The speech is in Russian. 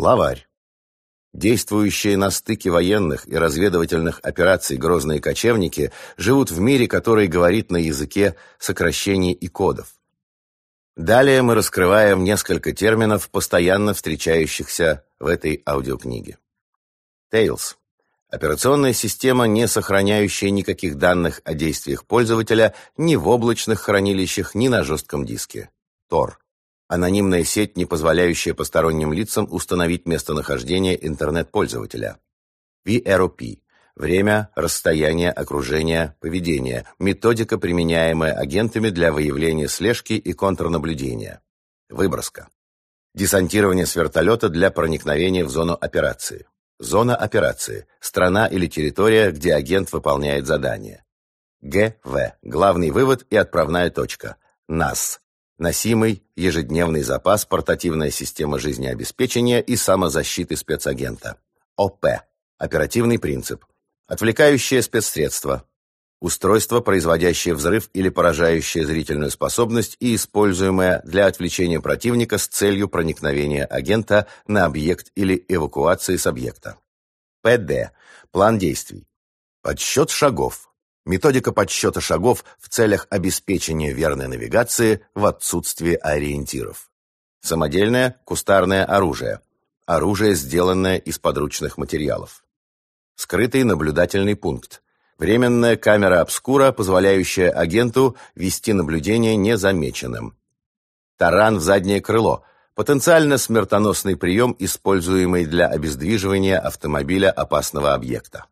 Словарь. Действующие на стыке военных и разведывательных операций грозные кочевники живут в мире, который говорит на языке сокращений и кодов. Далее мы раскрываем несколько терминов, постоянно встречающихся в этой аудиокниге. Tails. Операционная система, не сохраняющая никаких данных о действиях пользователя ни в облачных хранилищах, ни на жестком диске. Tor. Анонимная сеть, не позволяющая посторонним лицам установить местонахождение интернет-пользователя. VROP. Время, расстояние, окружение, поведение. Методика, применяемая агентами для выявления слежки и контрнаблюдения. Выброска. Десантирование с вертолета для проникновения в зону операции. Зона операции – страна или территория, где агент выполняет задание. ГВ – главный вывод и отправная точка. НАС – носимый ежедневный запас, портативная система жизнеобеспечения и самозащиты спецагента. ОП – оперативный принцип. Отвлекающее спецсредство. Устройство, производящее взрыв или поражающее зрительную способность и используемое для отвлечения противника с целью проникновения агента на объект или эвакуации с объекта. ПД. План действий. Подсчет шагов. Методика подсчета шагов в целях обеспечения верной навигации в отсутствие ориентиров. Самодельное кустарное оружие. Оружие, сделанное из подручных материалов. Скрытый наблюдательный пункт. Временная камера обскура, позволяющая агенту вести наблюдение незамеченным. Таран в заднее крыло. Потенциально смертоносный прием, используемый для обездвиживания автомобиля опасного объекта.